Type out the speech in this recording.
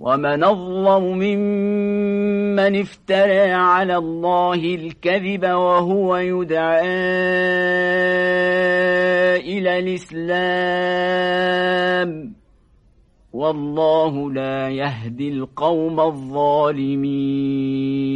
ومن أظلم ممن افترى على الله الكذب وهو يدعى إلى الإسلام والله لا يهدي القوم الظالمين